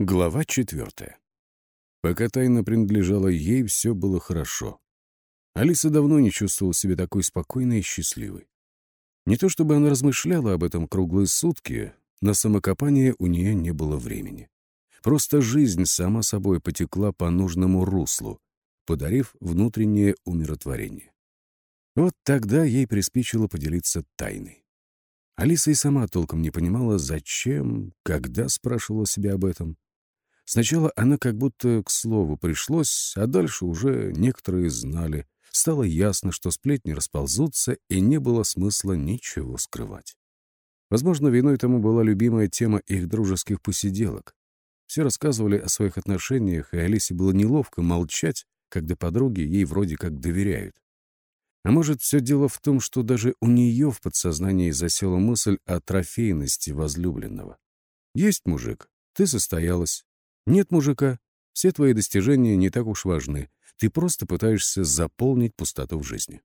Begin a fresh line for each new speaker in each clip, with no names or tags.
Глава четвертая. Пока тайна принадлежала ей, все было хорошо. Алиса давно не чувствовала себя такой спокойной и счастливой. Не то чтобы она размышляла об этом круглые сутки, на самокопание у нее не было времени. Просто жизнь сама собой потекла по нужному руслу, подарив внутреннее умиротворение. Вот тогда ей приспичило поделиться тайной. Алиса и сама толком не понимала, зачем, когда спрашивала себя об этом. Сначала она как будто к слову пришлось, а дальше уже некоторые знали. Стало ясно, что сплетни расползутся, и не было смысла ничего скрывать. Возможно, виной тому была любимая тема их дружеских посиделок. Все рассказывали о своих отношениях, и Алисе было неловко молчать, когда подруги ей вроде как доверяют. А может, все дело в том, что даже у нее в подсознании засела мысль о трофейности возлюбленного. Есть мужик, ты состоялась, нет, мужика, все твои достижения не так уж важны. Ты просто пытаешься заполнить пустоту в жизни.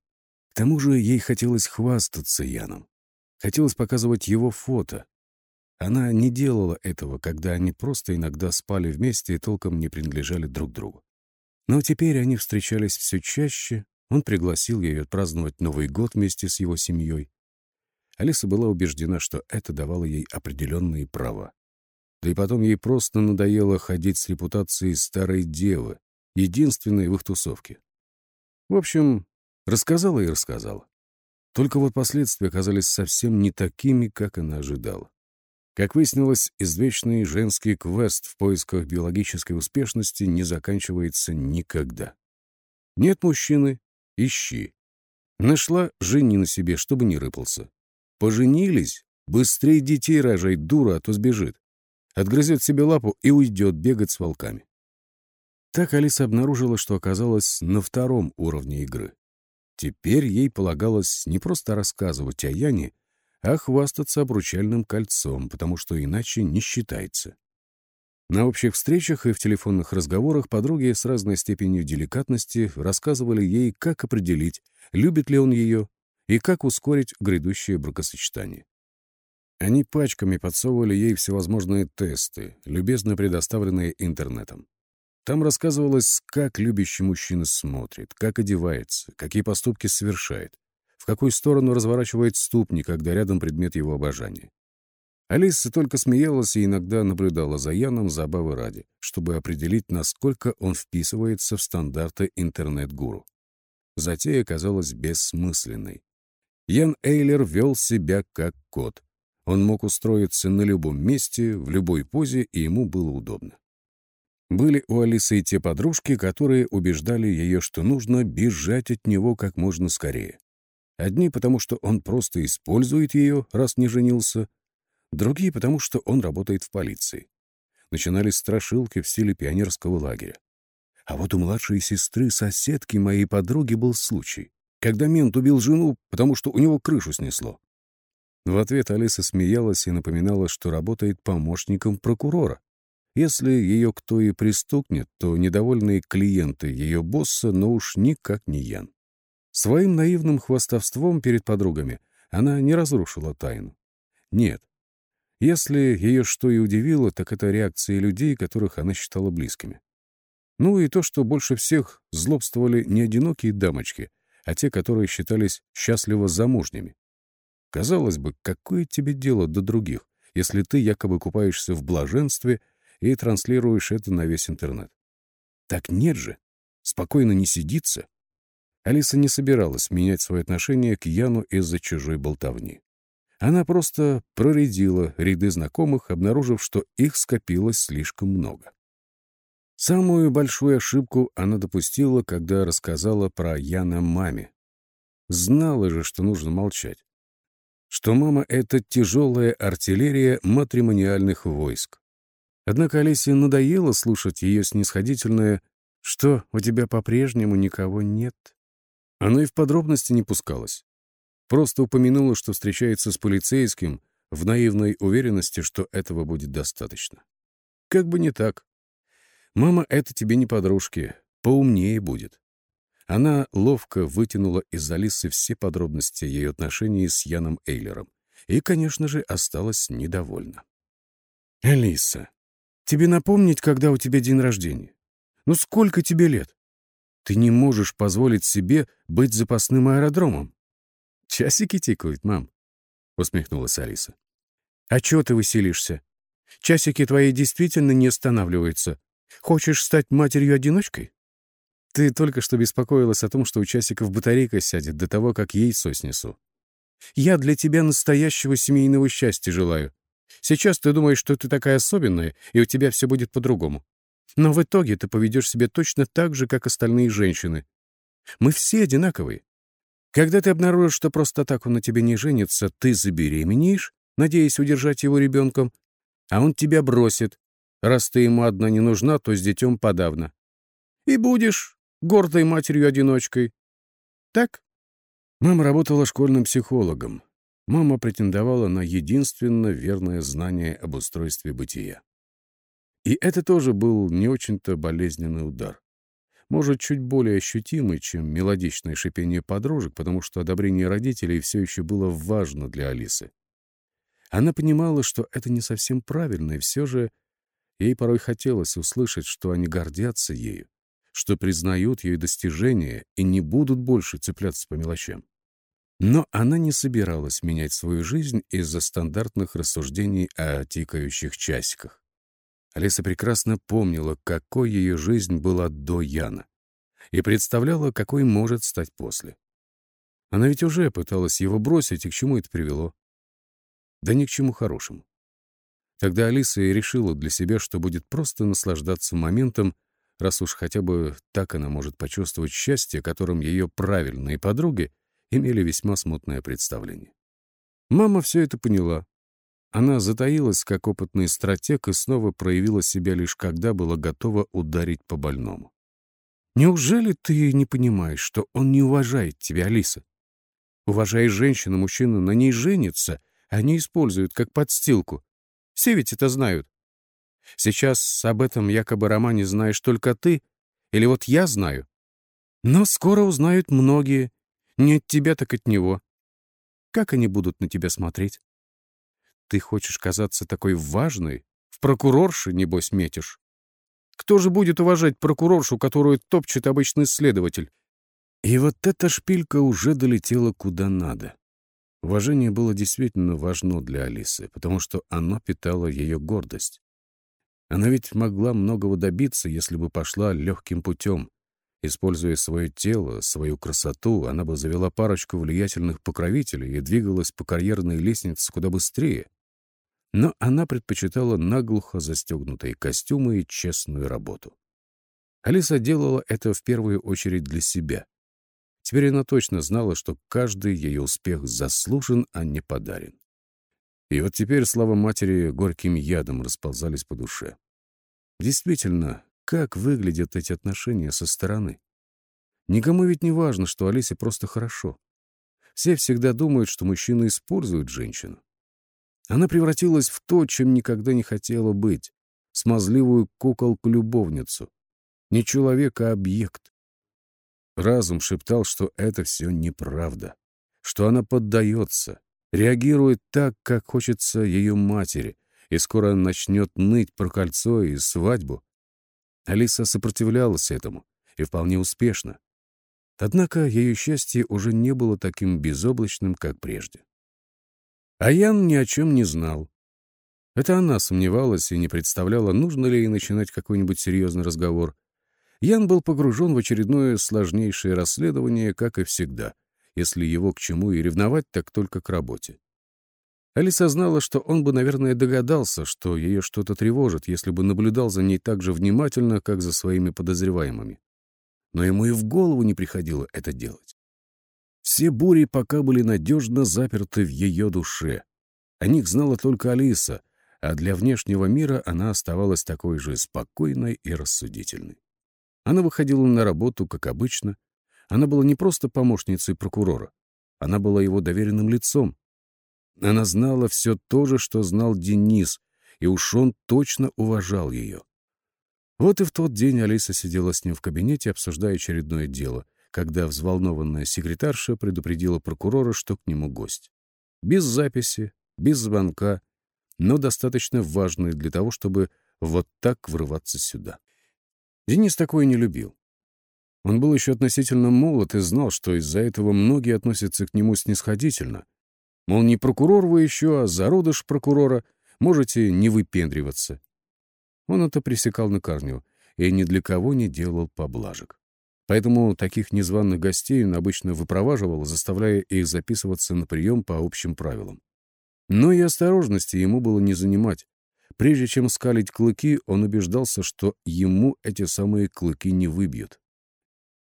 К тому же ей хотелось хвастаться Яном. Хотелось показывать его фото. Она не делала этого, когда они просто иногда спали вместе и толком не принадлежали друг другу. Но теперь они встречались все чаще, он пригласил ее отпраздновать Новый год вместе с его семьей. Алиса была убеждена, что это давало ей определенные права. Да и потом ей просто надоело ходить с репутацией старой девы, единственной в их тусовке. В общем, рассказала и рассказала. Только вот последствия оказались совсем не такими, как она ожидала. Как выяснилось, извечный женский квест в поисках биологической успешности не заканчивается никогда. Нет мужчины — ищи. Нашла — жени на себе, чтобы не рыпался. Поженились — быстрее детей рожай, дура, а то сбежит отгрызет себе лапу и уйдет бегать с волками. Так Алиса обнаружила, что оказалась на втором уровне игры. Теперь ей полагалось не просто рассказывать о Яне, а хвастаться обручальным кольцом, потому что иначе не считается. На общих встречах и в телефонных разговорах подруги с разной степенью деликатности рассказывали ей, как определить, любит ли он ее и как ускорить грядущее бракосочетание. Они пачками подсовывали ей всевозможные тесты, любезно предоставленные интернетом. Там рассказывалось, как любящий мужчина смотрит, как одевается, какие поступки совершает, в какую сторону разворачивает ступни, когда рядом предмет его обожания. Алиса только смеялась и иногда наблюдала за Яном забавы ради, чтобы определить, насколько он вписывается в стандарты интернет-гуру. Затея оказалась бессмысленной. Ян Эйлер вел себя как кот, он мог устроиться на любом месте, в любой позе, и ему было удобно. Были у Алисы и те подружки, которые убеждали ее, что нужно бежать от него как можно скорее. Одни потому, что он просто использует ее, раз не женился, другие потому, что он работает в полиции. Начинались страшилки в стиле пионерского лагеря. А вот у младшей сестры, соседки моей подруги, был случай, когда мент убил жену, потому что у него крышу снесло. В ответ Алиса смеялась и напоминала, что работает помощником прокурора. Если ее кто и пристукнет, то недовольные клиенты ее босса, но уж никак не Ян. Своим наивным хвастовством перед подругами она не разрушила тайну. Нет. Если ее что и удивило, так это реакции людей, которых она считала близкими. Ну и то, что больше всех злобствовали не одинокие дамочки, а те, которые считались счастливо замужними. Казалось бы, какое тебе дело до других, если ты якобы купаешься в блаженстве и транслируешь это на весь интернет? Так нет же. Спокойно не сидится. Алиса не собиралась менять свое отношение к Яну из-за чужой болтовни. Она просто проредила ряды знакомых, обнаружив, что их скопилось слишком много. Самую большую ошибку она допустила, когда рассказала про Яна маме. Знала же, что нужно молчать что мама — это тяжелая артиллерия матримониальных войск. Однако Олесе надоело слушать ее снисходительное «Что, у тебя по-прежнему никого нет?» Она и в подробности не пускалась. Просто упомянула, что встречается с полицейским в наивной уверенности, что этого будет достаточно. Как бы не так. Мама — это тебе не подружки, поумнее будет. Она ловко вытянула из Алисы все подробности ее отношений с Яном Эйлером и, конечно же, осталась недовольна. «Алиса, Тебе напомнить, когда у тебя день рождения? Ну сколько тебе лет? Ты не можешь позволить себе быть запасным аэродромом. Часики тикают, мам, — усмехнулась Алиса. А чего ты веселишься? Часики твои действительно не останавливаются. Хочешь стать матерью-одиночкой? Ты только что беспокоилась о том, что у часиков батарейка сядет до того, как яйцо снесу. Я для тебя настоящего семейного счастья желаю. Сейчас ты думаешь, что ты такая особенная, и у тебя все будет по-другому. Но в итоге ты поведешь себя точно так же, как остальные женщины. Мы все одинаковые. Когда ты обнаружишь, что просто так он на тебе не женится, ты забеременеешь, надеясь удержать его ребенком, а он тебя бросит. Раз ты ему одна не нужна, то с детем подавно. И будешь гордой матерью-одиночкой. Так? Мама работала школьным психологом. Мама претендовала на единственно верное знание об устройстве бытия. И это тоже был не очень-то болезненный удар. Может, чуть более ощутимый, чем мелодичное шипение подружек, потому что одобрение родителей все еще было важно для Алисы. Она понимала, что это не совсем правильно, и все же ей порой хотелось услышать, что они гордятся ею, что признают ее достижения и не будут больше цепляться по мелочам. Но она не собиралась менять свою жизнь из-за стандартных рассуждений о тикающих часиках. Алиса прекрасно помнила, какой ее жизнь была до Яна, и представляла, какой может стать после. Она ведь уже пыталась его бросить, и к чему это привело? Да ни к чему хорошему. Тогда Алиса и решила для себя, что будет просто наслаждаться моментом, раз уж хотя бы так она может почувствовать счастье, которым ее правильные подруги имели весьма смутное представление. Мама все это поняла. Она затаилась, как опытный стратег, и снова проявила себя лишь когда была готова ударить по больному. «Неужели ты не понимаешь, что он не уважает тебя, Алиса? Уважая женщину, мужчина на ней женится, а не использует как подстилку. Все ведь это знают. Сейчас об этом якобы романе знаешь только ты, или вот я знаю. Но скоро узнают многие, не от тебя, так от него. Как они будут на тебя смотреть? Ты хочешь казаться такой важной? В прокурорше, небось, метишь? Кто же будет уважать прокуроршу, которую топчет обычный следователь? И вот эта шпилька уже долетела куда надо. Уважение было действительно важно для Алисы, потому что оно питало ее гордость. Она ведь могла многого добиться, если бы пошла легким путем, Используя свое тело, свою красоту, она бы завела парочку влиятельных покровителей и двигалась по карьерной лестнице куда быстрее. Но она предпочитала наглухо застегнутые костюмы и честную работу. Алиса делала это в первую очередь для себя. Теперь она точно знала, что каждый ее успех заслужен, а не подарен. И вот теперь слава матери горьким ядом расползались по душе. Действительно, как выглядят эти отношения со стороны? Никому ведь не важно, что Алисе просто хорошо. Все всегда думают, что мужчина использует женщину. Она превратилась в то, чем никогда не хотела быть — смазливую куколку-любовницу. Не человек, а объект. Разум шептал, что это все неправда, что она поддается, реагирует так, как хочется ее матери, и скоро начнет ныть про кольцо и свадьбу, Алиса сопротивлялась этому, и вполне успешно. Однако ее счастье уже не было таким безоблачным, как прежде. А Ян ни о чем не знал. Это она сомневалась и не представляла, нужно ли ей начинать какой-нибудь серьезный разговор. Ян был погружен в очередное сложнейшее расследование, как и всегда, если его к чему и ревновать, так только к работе. Алиса знала, что он бы, наверное, догадался, что ее что-то тревожит, если бы наблюдал за ней так же внимательно, как за своими подозреваемыми. Но ему и в голову не приходило это делать. Все бури пока были надежно заперты в ее душе. О них знала только Алиса, а для внешнего мира она оставалась такой же спокойной и рассудительной. Она выходила на работу, как обычно. Она была не просто помощницей прокурора. Она была его доверенным лицом, она знала все то же, что знал Денис, и уж он точно уважал ее. Вот и в тот день Алиса сидела с ним в кабинете, обсуждая очередное дело, когда взволнованная секретарша предупредила прокурора, что к нему гость. Без записи, без звонка, но достаточно важный для того, чтобы вот так врываться сюда. Денис такое не любил. Он был еще относительно молод и знал, что из-за этого многие относятся к нему снисходительно. Мол, не прокурор вы еще, а зародыш прокурора, можете не выпендриваться. Он это пресекал на корню и ни для кого не делал поблажек. Поэтому таких незваных гостей он обычно выпроваживал, заставляя их записываться на прием по общим правилам. Но и осторожности ему было не занимать. Прежде чем скалить клыки, он убеждался, что ему эти самые клыки не выбьют.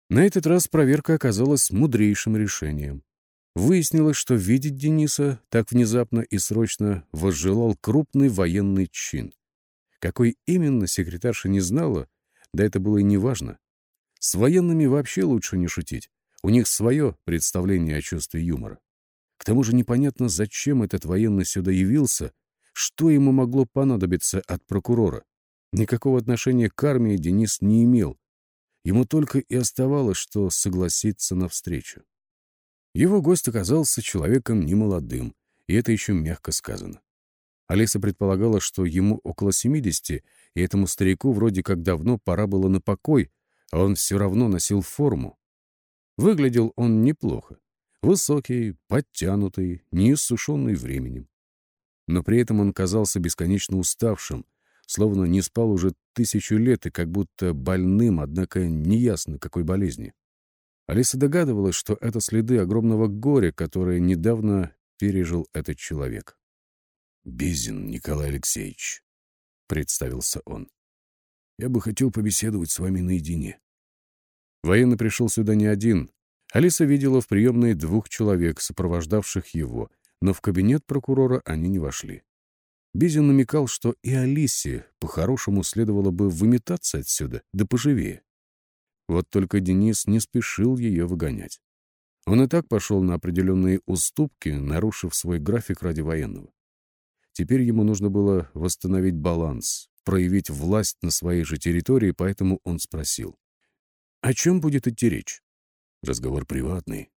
На этот раз проверка оказалась мудрейшим решением. Выяснилось, что видеть Дениса так внезапно и срочно возжелал крупный военный чин. Какой именно, секретарша не знала, да это было и неважно. С военными вообще лучше не шутить. У них свое представление о чувстве юмора. К тому же непонятно, зачем этот военный сюда явился, что ему могло понадобиться от прокурора. Никакого отношения к армии Денис не имел. Ему только и оставалось, что согласиться на встречу. Его гость оказался человеком немолодым, и это еще мягко сказано. Алиса предполагала, что ему около 70, и этому старику вроде как давно пора было на покой, а он все равно носил форму. Выглядел он неплохо. Высокий, подтянутый, не иссушенный временем. Но при этом он казался бесконечно уставшим, словно не спал уже тысячу лет и как будто больным, однако неясно какой болезни. Алиса догадывалась, что это следы огромного горя, которое недавно пережил этот человек. «Безин Николай Алексеевич», — представился он. Я бы хотел побеседовать с вами наедине». Военный пришел сюда не один. Алиса видела в приемной двух человек, сопровождавших его, но в кабинет прокурора они не вошли. Бизин намекал, что и Алисе по-хорошему следовало бы выметаться отсюда, да поживее. Вот только Денис не спешил ее выгонять. Он и так пошел на определенные уступки, нарушив свой график ради военного. Теперь ему нужно было восстановить баланс, проявить власть на своей же территории, поэтому он спросил. «О чем будет идти речь?» «Разговор приватный».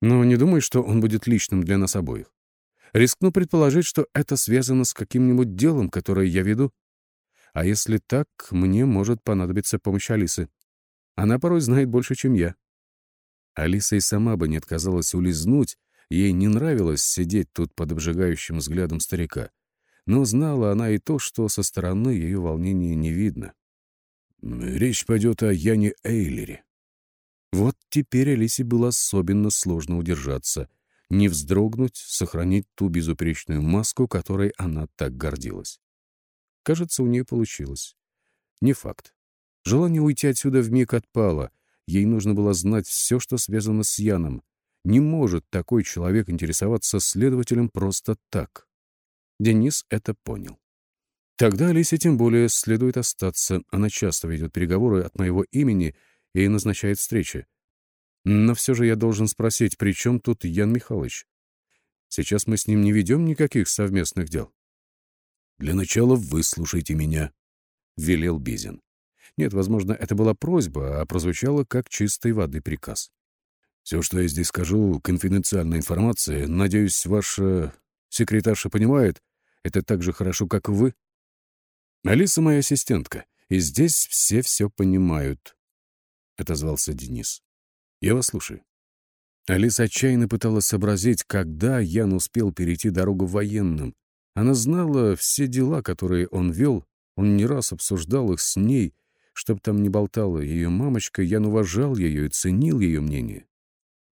«Но не думай, что он будет личным для нас обоих. Рискну предположить, что это связано с каким-нибудь делом, которое я веду. А если так, мне может понадобиться помощь Алисы. Она порой знает больше, чем я». Алиса и сама бы не отказалась улизнуть, ей не нравилось сидеть тут под обжигающим взглядом старика. Но знала она и то, что со стороны ее волнения не видно. Речь пойдет о Яне Эйлере. Вот теперь Алисе было особенно сложно удержаться, не вздрогнуть, сохранить ту безупречную маску, которой она так гордилась. Кажется, у нее получилось. Не факт. Желание уйти отсюда вмиг отпало. Ей нужно было знать все, что связано с Яном. Не может такой человек интересоваться следователем просто так. Денис это понял. Тогда Алисе тем более следует остаться. Она часто ведет переговоры от моего имени и назначает встречи. Но все же я должен спросить, при чем тут Ян Михайлович? Сейчас мы с ним не ведем никаких совместных дел. «Для начала выслушайте меня», — велел Бизин. Нет, возможно, это была просьба, а прозвучало как чистой воды приказ. «Все, что я здесь скажу, конфиденциальная информация. Надеюсь, ваша секретарша понимает, это так же хорошо, как вы. Алиса моя ассистентка, и здесь все все понимают, — отозвался Денис. Я вас слушаю. Алиса отчаянно пыталась сообразить, когда Ян успел перейти дорогу военным. Она знала все дела, которые он вел, он не раз обсуждал их с ней, чтоб там не болтала ее мамочка, Ян уважал ее и ценил ее мнение.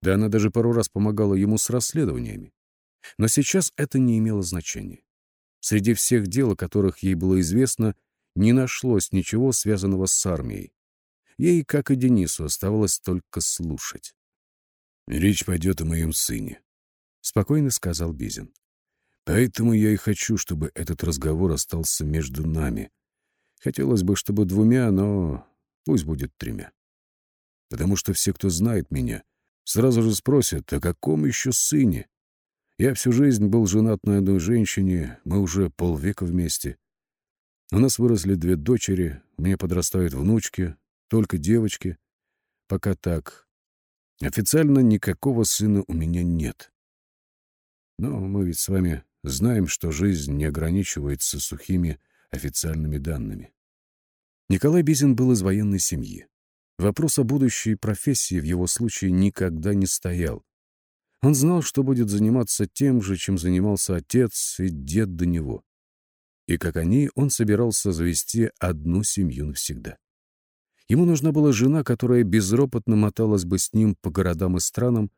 Да она даже пару раз помогала ему с расследованиями. Но сейчас это не имело значения. Среди всех дел, о которых ей было известно, не нашлось ничего, связанного с армией. Ей, как и Денису, оставалось только слушать. «Речь пойдет о моем сыне», — спокойно сказал Бизин. «Поэтому я и хочу, чтобы этот разговор остался между нами. Хотелось бы, чтобы двумя, но пусть будет тремя. Потому что все, кто знает меня, сразу же спросят, о каком еще сыне, я всю жизнь был женат на одной женщине, мы уже полвека вместе. У нас выросли две дочери, меня подрастают внучки, только девочки. Пока так. Официально никакого сына у меня нет. Но мы ведь с вами знаем, что жизнь не ограничивается сухими официальными данными. Николай Безин был из военной семьи. Вопрос о будущей профессии в его случае никогда не стоял. Он знал, что будет заниматься тем же, чем занимался отец и дед до него. И как они, он собирался завести одну семью навсегда. Ему нужна была жена, которая безропотно моталась бы с ним по городам и странам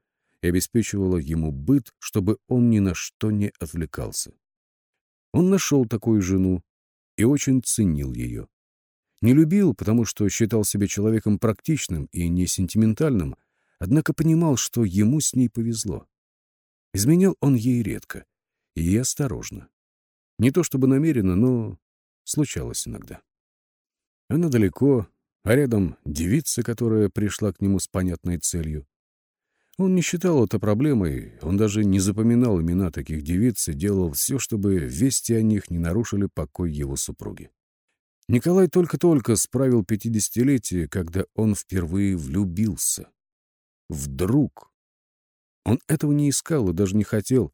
и обеспечивала ему быт, чтобы он ни на что не отвлекался. Он нашел такую жену и очень ценил ее. Не любил, потому что считал себя человеком практичным и не сентиментальным, однако понимал, что ему с ней повезло. Изменял он ей редко и осторожно. Не то чтобы намеренно, но случалось иногда. Она далеко, а рядом девица, которая пришла к нему с понятной целью. Он не считал это проблемой, он даже не запоминал имена таких девиц и делал все, чтобы вести о них не нарушили покой его супруги. Николай только-только справил пятидесятилетие, когда он впервые влюбился. Вдруг. Он этого не искал и даже не хотел.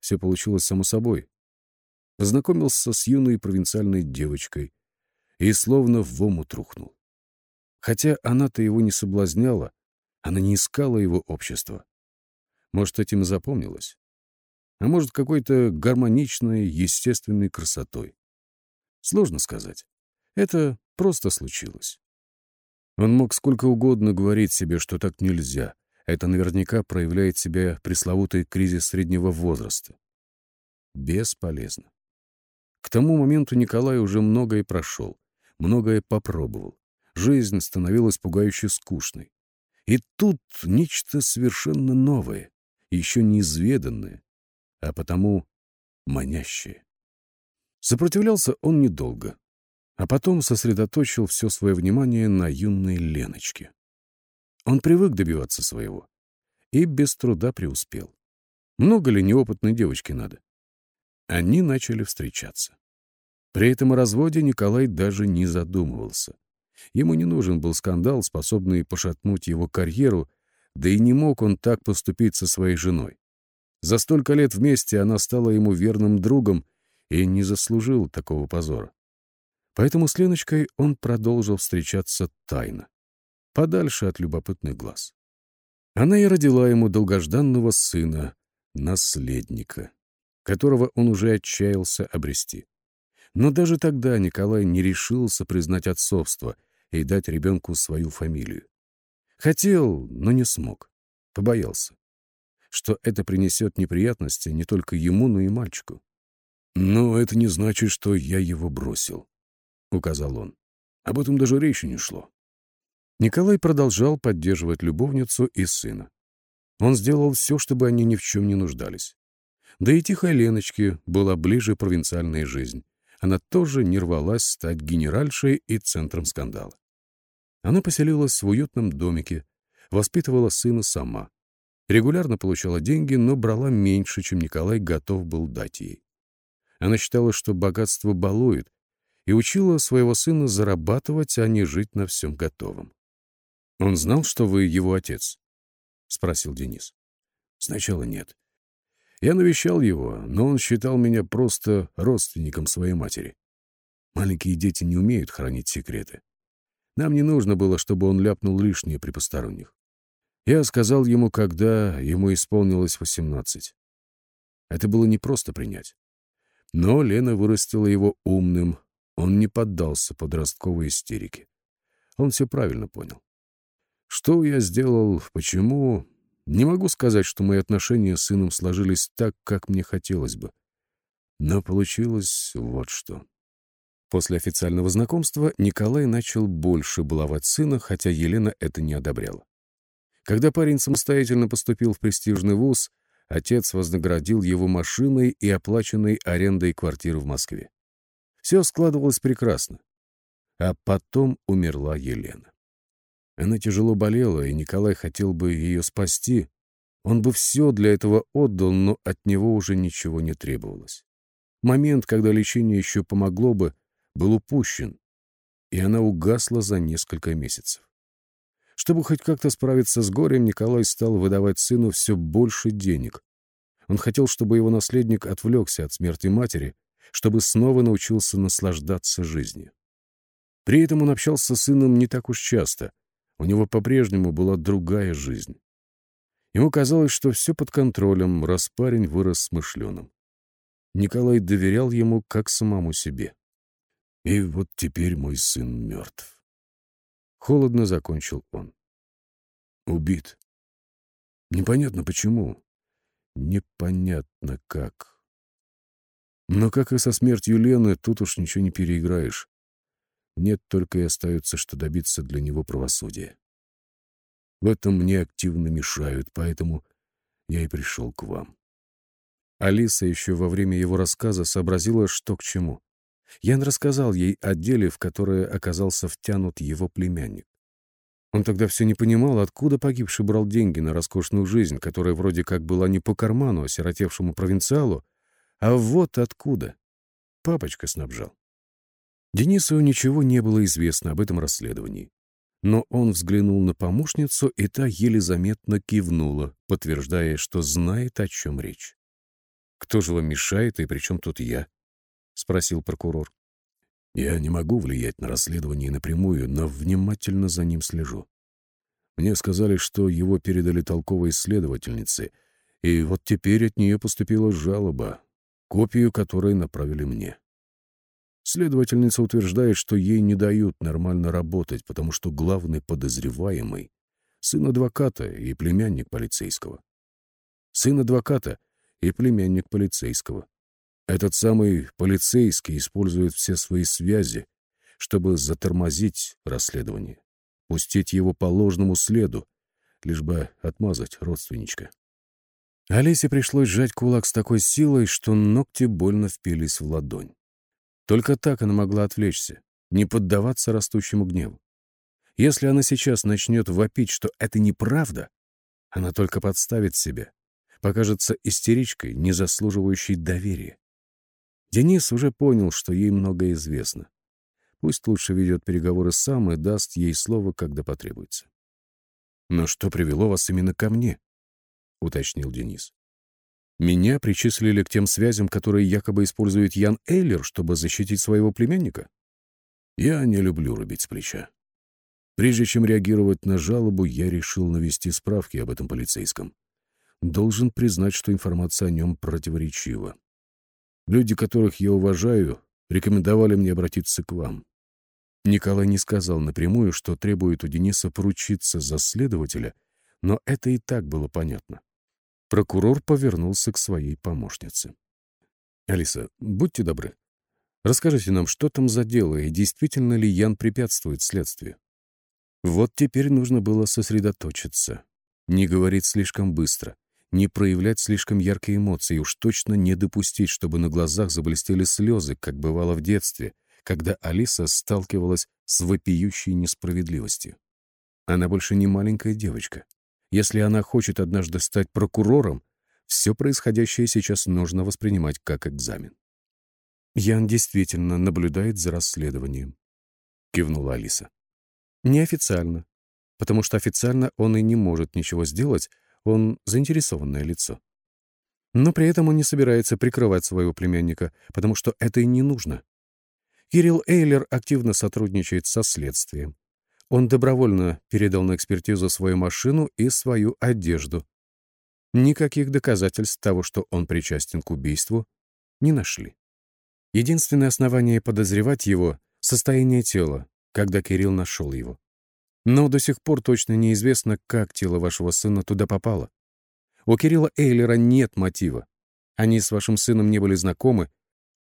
Все получилось само собой. Познакомился с юной провинциальной девочкой и словно в омут рухнул. Хотя она-то его не соблазняла, она не искала его общества. Может, этим и запомнилась. А может, какой-то гармоничной, естественной красотой. Сложно сказать. Это просто случилось. Он мог сколько угодно говорить себе, что так нельзя. Это наверняка проявляет себя пресловутый кризис среднего возраста. Бесполезно. К тому моменту Николай уже многое прошел, многое попробовал. Жизнь становилась пугающе скучной. И тут нечто совершенно новое, еще неизведанное, а потому манящее. Сопротивлялся он недолго, а потом сосредоточил все свое внимание на юной Леночке. Он привык добиваться своего и без труда преуспел. Много ли неопытной девочки надо? Они начали встречаться. При этом о разводе Николай даже не задумывался. Ему не нужен был скандал, способный пошатнуть его карьеру, да и не мог он так поступить со своей женой. За столько лет вместе она стала ему верным другом и не заслужил такого позора. Поэтому с Леночкой он продолжил встречаться тайно, подальше от любопытных глаз. Она и родила ему долгожданного сына, наследника, которого он уже отчаялся обрести. Но даже тогда Николай не решился признать отцовство и дать ребенку свою фамилию. Хотел, но не смог. Побоялся, что это принесет неприятности не только ему, но и мальчику. «Но это не значит, что я его бросил», — указал он. Об этом даже речи не шло. Николай продолжал поддерживать любовницу и сына. Он сделал все, чтобы они ни в чем не нуждались. Да и тихой Леночке была ближе провинциальная жизнь она тоже не рвалась стать генеральшей и центром скандала. Она поселилась в уютном домике, воспитывала сына сама. Регулярно получала деньги, но брала меньше, чем Николай готов был дать ей. Она считала, что богатство балует, и учила своего сына зарабатывать, а не жить на всем готовом. «Он знал, что вы его отец?» — спросил Денис. «Сначала нет. Я навещал его, но он считал меня просто родственником своей матери. Маленькие дети не умеют хранить секреты. Нам не нужно было, чтобы он ляпнул лишнее при посторонних. Я сказал ему, когда ему исполнилось восемнадцать. Это было непросто принять. Но Лена вырастила его умным, он не поддался подростковой истерике. Он все правильно понял. Что я сделал, почему, не могу сказать, что мои отношения с сыном сложились так, как мне хотелось бы. Но получилось вот что. После официального знакомства Николай начал больше баловать сына, хотя Елена это не одобряла. Когда парень самостоятельно поступил в престижный вуз, отец вознаградил его машиной и оплаченной арендой квартиры в Москве. Все складывалось прекрасно. А потом умерла Елена. Она тяжело болела, и Николай хотел бы ее спасти. Он бы все для этого отдал, но от него уже ничего не требовалось. Момент, когда лечение еще помогло бы, был упущен, и она угасла за несколько месяцев. Чтобы хоть как-то справиться с горем, Николай стал выдавать сыну все больше денег. Он хотел, чтобы его наследник отвлекся от смерти матери, чтобы снова научился наслаждаться жизнью. При этом он общался с сыном не так уж часто. У него по-прежнему была другая жизнь. Ему казалось, что все под контролем, раз парень вырос смышленым. Николай доверял ему как самому себе. И вот теперь мой сын мертв. Холодно закончил он. Убит. Непонятно почему. Непонятно как. Но как и со смертью Лены, тут уж ничего не переиграешь. Нет, только и остается, что добиться для него правосудия. В этом мне активно мешают, поэтому я и пришел к вам. Алиса еще во время его рассказа сообразила, что к чему. Ян рассказал ей о деле, в которое оказался втянут его племянник. Он тогда все не понимал, откуда погибший брал деньги на роскошную жизнь, которая вроде как была не по карману осиротевшему провинциалу, а вот откуда. Папочка снабжал. Денису ничего не было известно об этом расследовании. Но он взглянул на помощницу, и та еле заметно кивнула, подтверждая, что знает, о чем речь. «Кто же вам мешает, и при чем тут я?» — спросил прокурор. «Я не могу влиять на расследование напрямую, но внимательно за ним слежу. Мне сказали, что его передали толковой исследовательнице, и вот теперь от нее поступила жалоба, копию которой направили мне. Следовательница утверждает, что ей не дают нормально работать, потому что главный подозреваемый — сын адвоката и племянник полицейского. Сын адвоката и племянник полицейского. Этот самый полицейский использует все свои связи, чтобы затормозить расследование, пустить его по ложному следу, лишь бы отмазать родственничка. Олесе пришлось сжать кулак с такой силой, что ногти больно впились в ладонь. Только так она могла отвлечься, не поддаваться растущему гневу. Если она сейчас начнет вопить, что это неправда, она только подставит себя, покажется истеричкой, не заслуживающей доверия. Денис уже понял, что ей многое известно. Пусть лучше ведет переговоры сам и даст ей слово, когда потребуется. «Но что привело вас именно ко мне?» — уточнил Денис. Меня причислили к тем связям, которые якобы использует Ян Эйлер, чтобы защитить своего племянника? Я не люблю рубить с плеча. Прежде чем реагировать на жалобу, я решил навести справки об этом полицейском. Должен признать, что информация о нем противоречива. Люди, которых я уважаю, рекомендовали мне обратиться к вам. Николай не сказал напрямую, что требует у Дениса поручиться за следователя, но это и так было понятно. Прокурор повернулся к своей помощнице. «Алиса, будьте добры. Расскажите нам, что там за дело, и действительно ли Ян препятствует следствию?» Вот теперь нужно было сосредоточиться, не говорить слишком быстро, не проявлять слишком яркие эмоции уж точно не допустить, чтобы на глазах заблестели слезы, как бывало в детстве, когда Алиса сталкивалась с вопиющей несправедливостью. Она больше не маленькая девочка. Если она хочет однажды стать прокурором, все происходящее сейчас нужно воспринимать как экзамен. «Ян действительно наблюдает за расследованием», — кивнула Алиса. «Неофициально, потому что официально он и не может ничего сделать, он заинтересованное лицо. Но при этом он не собирается прикрывать своего племянника, потому что это и не нужно. Кирилл Эйлер активно сотрудничает со следствием. Он добровольно передал на экспертизу свою машину и свою одежду. Никаких доказательств того, что он причастен к убийству, не нашли. Единственное основание подозревать его — состояние тела, когда Кирилл нашел его. Но до сих пор точно неизвестно, как тело вашего сына туда попало. У Кирилла Эйлера нет мотива. Они с вашим сыном не были знакомы,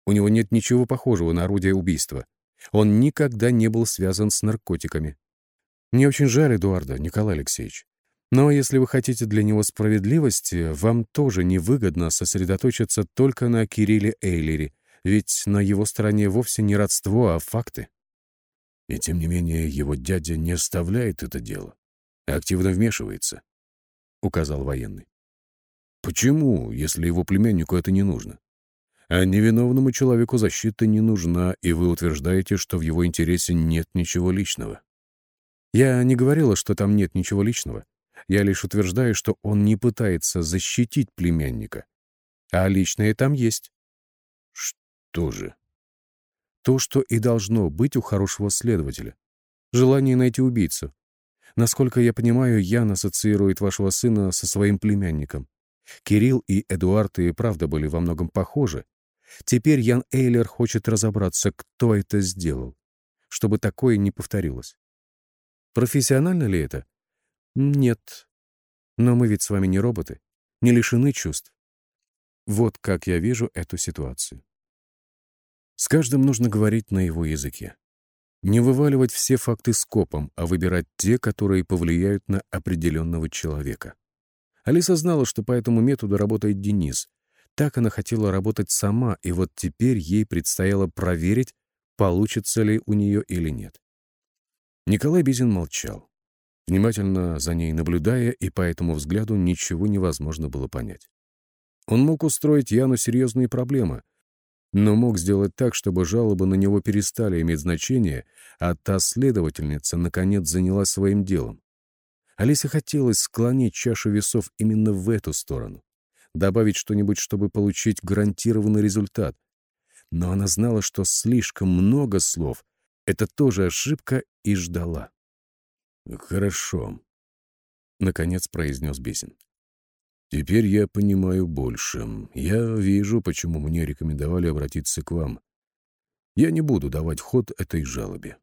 у него нет ничего похожего на орудие убийства. Он никогда не был связан с наркотиками. Мне очень жаль Эдуарда, Николай Алексеевич. Но если вы хотите для него справедливости, вам тоже невыгодно сосредоточиться только на Кирилле Эйлере, ведь на его стороне вовсе не родство, а факты. И тем не менее его дядя не оставляет это дело, а активно вмешивается, — указал военный. Почему, если его племяннику это не нужно? А невиновному человеку защита не нужна, и вы утверждаете, что в его интересе нет ничего личного. Я не говорила, что там нет ничего личного. Я лишь утверждаю, что он не пытается защитить племянника. А личное там есть. Что же?
То, что и должно быть у хорошего следователя. Желание найти убийцу. Насколько я понимаю, Ян ассоциирует вашего сына со своим племянником. Кирилл и Эдуард и правда были во многом похожи. Теперь Ян Эйлер хочет разобраться, кто это сделал, чтобы такое не повторилось. Профессионально ли это? Нет. Но мы ведь с вами не роботы, не лишены чувств. Вот как я вижу эту ситуацию.
С каждым нужно говорить на его языке. Не вываливать все факты скопом, а выбирать те, которые повлияют на определенного человека. Алиса знала, что по этому методу работает Денис. Так она хотела работать сама, и вот теперь ей предстояло проверить, получится ли у нее или нет. Николай Бизин молчал, внимательно за ней наблюдая, и по этому взгляду ничего невозможно было понять. Он мог устроить Яну серьезные проблемы, но мог сделать так, чтобы жалобы на него перестали иметь значение, а та следовательница, наконец, занялась своим делом. Алисе хотелось склонить чашу весов именно в эту сторону, добавить что-нибудь, чтобы получить гарантированный результат. Но она знала, что слишком много слов — это тоже ошибка, и ждала. «Хорошо», — наконец произнес Бесин. Теперь я понимаю больше. Я вижу, почему мне рекомендовали обратиться к вам. Я не буду давать ход этой жалобе.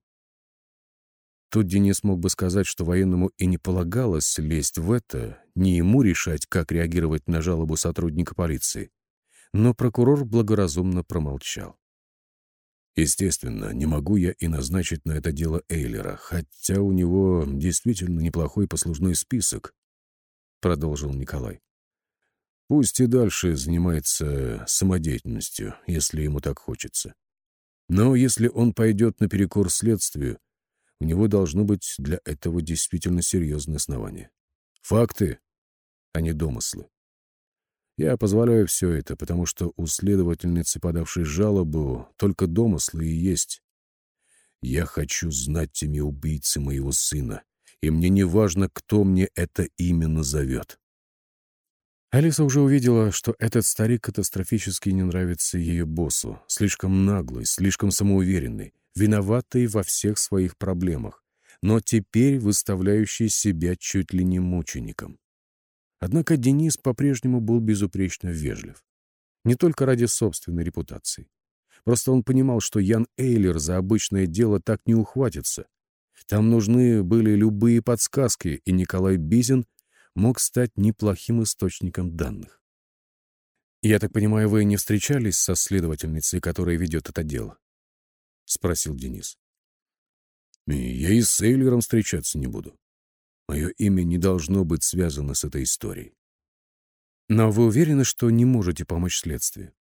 Тут Денис мог бы сказать, что военному и не полагалось лезть в это, не ему решать, как реагировать на жалобу сотрудника полиции. Но прокурор благоразумно промолчал. Естественно, не могу я и назначить на это дело Эйлера, хотя у него действительно неплохой послужной список, — продолжил Николай. Пусть и дальше занимается самодеятельностью, если ему так хочется. Но если он пойдет наперекор следствию, у него должно быть для этого действительно серьезное основание. Факты, а не домыслы. Я позволяю все это, потому что у следовательницы, подавшей жалобу, только домыслы и есть. Я хочу знать имя убийцы моего сына, и мне не важно, кто мне это имя назовет. Алиса уже увидела, что этот старик катастрофически не нравится ее боссу, слишком наглый, слишком самоуверенный, виноватый во всех своих проблемах, но теперь выставляющий себя чуть ли не мучеником. Однако Денис по-прежнему был безупречно вежлив. Не только ради собственной репутации. Просто он понимал, что Ян Эйлер за обычное дело так не ухватится. Там нужны были любые подсказки, и Николай Бизин мог стать неплохим источником данных. «Я так понимаю, вы не встречались со следовательницей, которая ведет это дело?» — спросил Денис. «Я и с Эйлером встречаться не буду. Мое имя не должно быть связано с этой историей». «Но вы уверены, что не можете помочь следствию?»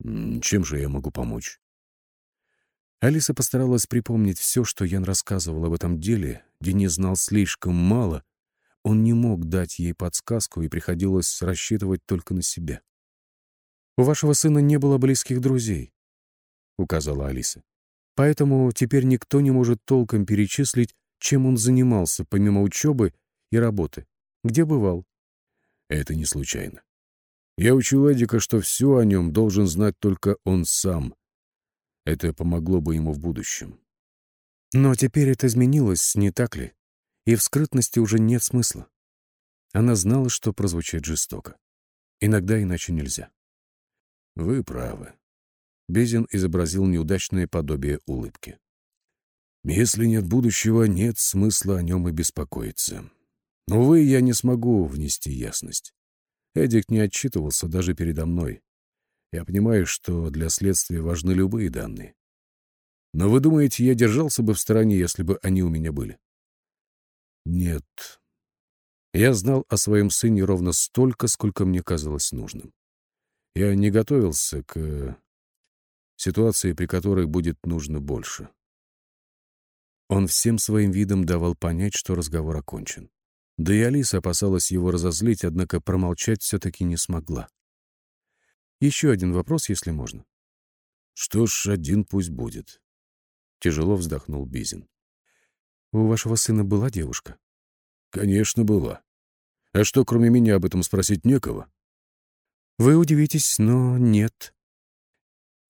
«Чем же я могу помочь?» Алиса постаралась припомнить все, что Ян рассказывал об этом деле. Денис знал слишком мало, он не мог дать ей подсказку, и приходилось рассчитывать только на себя. «У вашего сына не было близких друзей», — указала Алиса. «Поэтому теперь никто не может толком перечислить, чем он занимался, помимо учебы и работы. Где бывал?» «Это не случайно. Я учил Эдика, что все о нем должен знать только он сам. Это помогло бы ему в будущем». «Но теперь это изменилось, не так ли?» И в скрытности уже нет смысла. Она знала, что прозвучит жестоко. Иногда иначе нельзя. Вы правы. Безин изобразил неудачное подобие улыбки. Если нет будущего, нет смысла о нем и беспокоиться. Увы, я не смогу внести ясность. Эдик не отчитывался даже передо мной. Я понимаю, что для следствия важны любые данные. Но вы думаете, я держался бы в стороне, если бы они у меня были? Нет. Я знал о своем сыне ровно столько, сколько мне казалось нужным. Я не готовился к э, ситуации, при которой будет нужно больше. Он всем своим видом давал понять, что разговор окончен. Да и Алиса опасалась его разозлить, однако промолчать все-таки не смогла. Еще один вопрос, если можно. Что ж, один пусть будет. Тяжело вздохнул Бизин. У вашего сына была девушка? Конечно, была. А что, кроме меня, об этом спросить некого? Вы удивитесь, но нет.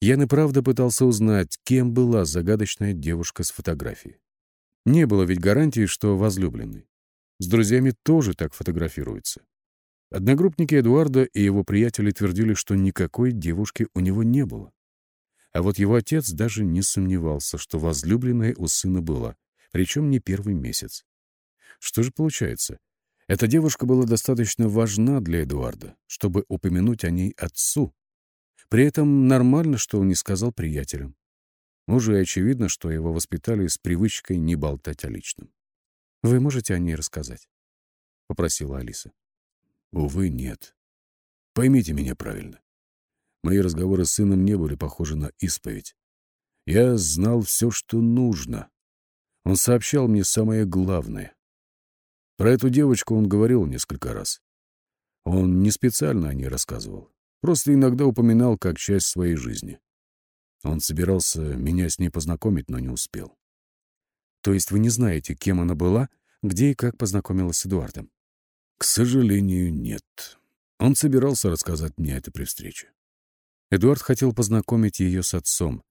Ян и правда пытался узнать, кем была загадочная девушка с фотографией. Не было ведь гарантии, что возлюбленный. С друзьями тоже так фотографируются. Одногруппники Эдуарда и его приятели твердили, что никакой девушки у него не было. А вот его отец даже не сомневался, что возлюбленная у сына была, причем не первый месяц. Что же получается? Эта девушка была достаточно важна для Эдуарда, чтобы упомянуть о ней отцу. При этом нормально, что он не сказал приятелям. Уже очевидно, что его воспитали с привычкой не болтать о личном. «Вы можете о ней рассказать?» — попросила Алиса.
Увы, нет. Поймите меня правильно. Мои разговоры с сыном не были похожи на исповедь. Я знал все, что нужно. Он сообщал мне самое главное. Про эту девочку он говорил несколько раз. Он не специально о ней рассказывал. Просто иногда упоминал как часть своей жизни. Он собирался меня с ней познакомить, но не успел.
То есть вы не знаете, кем она была, где и как познакомилась с Эдуардом?
К сожалению, нет. Он собирался рассказать мне это при встрече.
Эдуард хотел познакомить ее с отцом.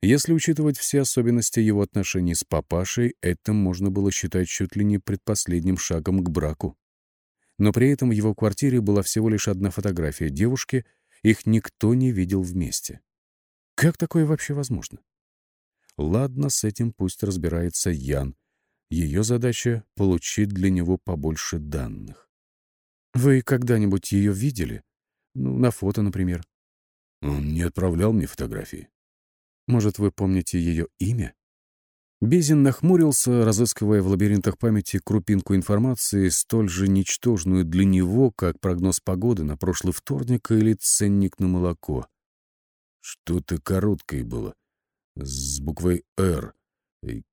Если учитывать все особенности его отношений с папашей, это можно было считать чуть ли не предпоследним шагом к браку. Но при этом в его квартире была всего лишь одна фотография девушки, их никто не видел вместе. Как такое вообще возможно? Ладно, с этим пусть разбирается Ян. Ее задача — получить для него побольше данных. Вы когда-нибудь ее видели? Ну, на фото, например.
Он не отправлял мне фотографии.
Может, вы помните ее имя? Безин нахмурился, разыскивая в лабиринтах памяти крупинку информации, столь же ничтожную для него, как прогноз погоды на прошлый вторник или ценник на молоко.
Что-то короткое было, с буквой «Р».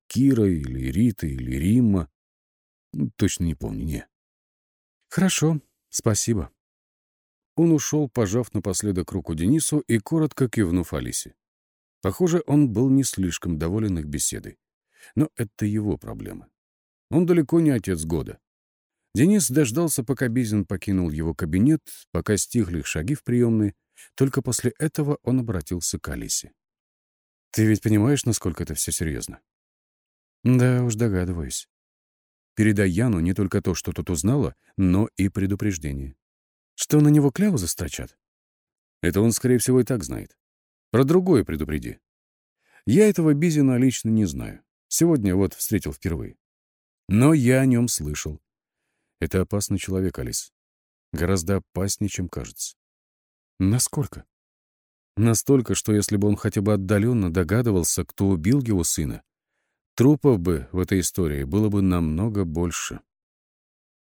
Кира или Рита или Римма. Точно не помню, не.
Хорошо, «Спасибо». Он ушел, пожав напоследок руку Денису и коротко кивнув Алисе. Похоже, он был не слишком доволен их беседой. Но это его проблемы. Он далеко не отец года. Денис дождался, пока Бизин покинул его кабинет, пока стихли шаги в приемной. Только после этого он обратился к Алисе. «Ты ведь понимаешь, насколько это все серьезно?» «Да уж догадываюсь. Передай Яну не только то, что тут узнала, но и предупреждение. Что на него кляузы строчат? Это он, скорее всего, и так знает. Про другое предупреди. Я этого Бизина лично не знаю. Сегодня вот встретил впервые. Но я о нем слышал. Это опасный человек, Алис. Гораздо опаснее, чем кажется. Насколько? Настолько, что если бы он хотя бы отдаленно догадывался, кто убил его сына, Трупов бы в этой истории было бы намного больше.